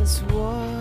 it's what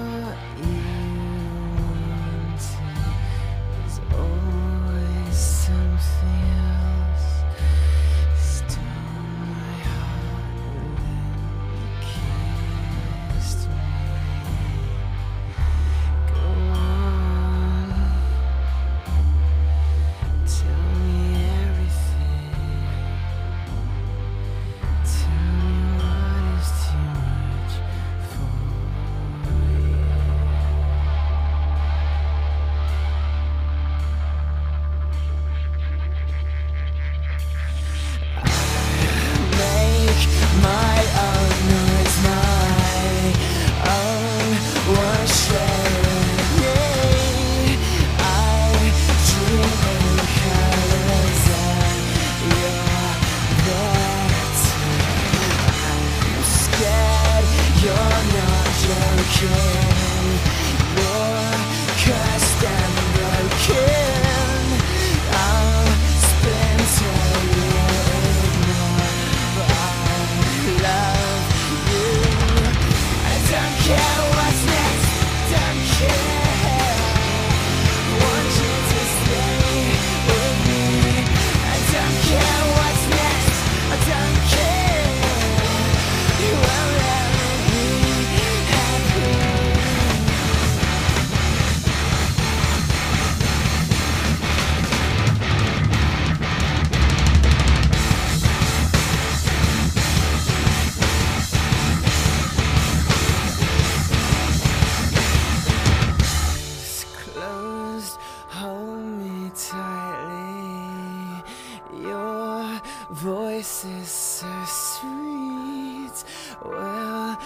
Sister, so sweet. Well,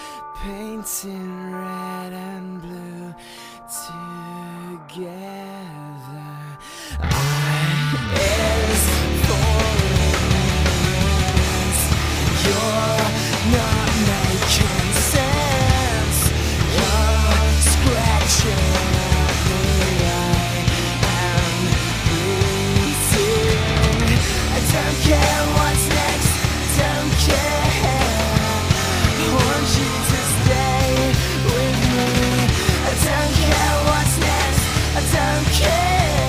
painting red and blue together. I is for You're not making sense You're scratching I don't care care.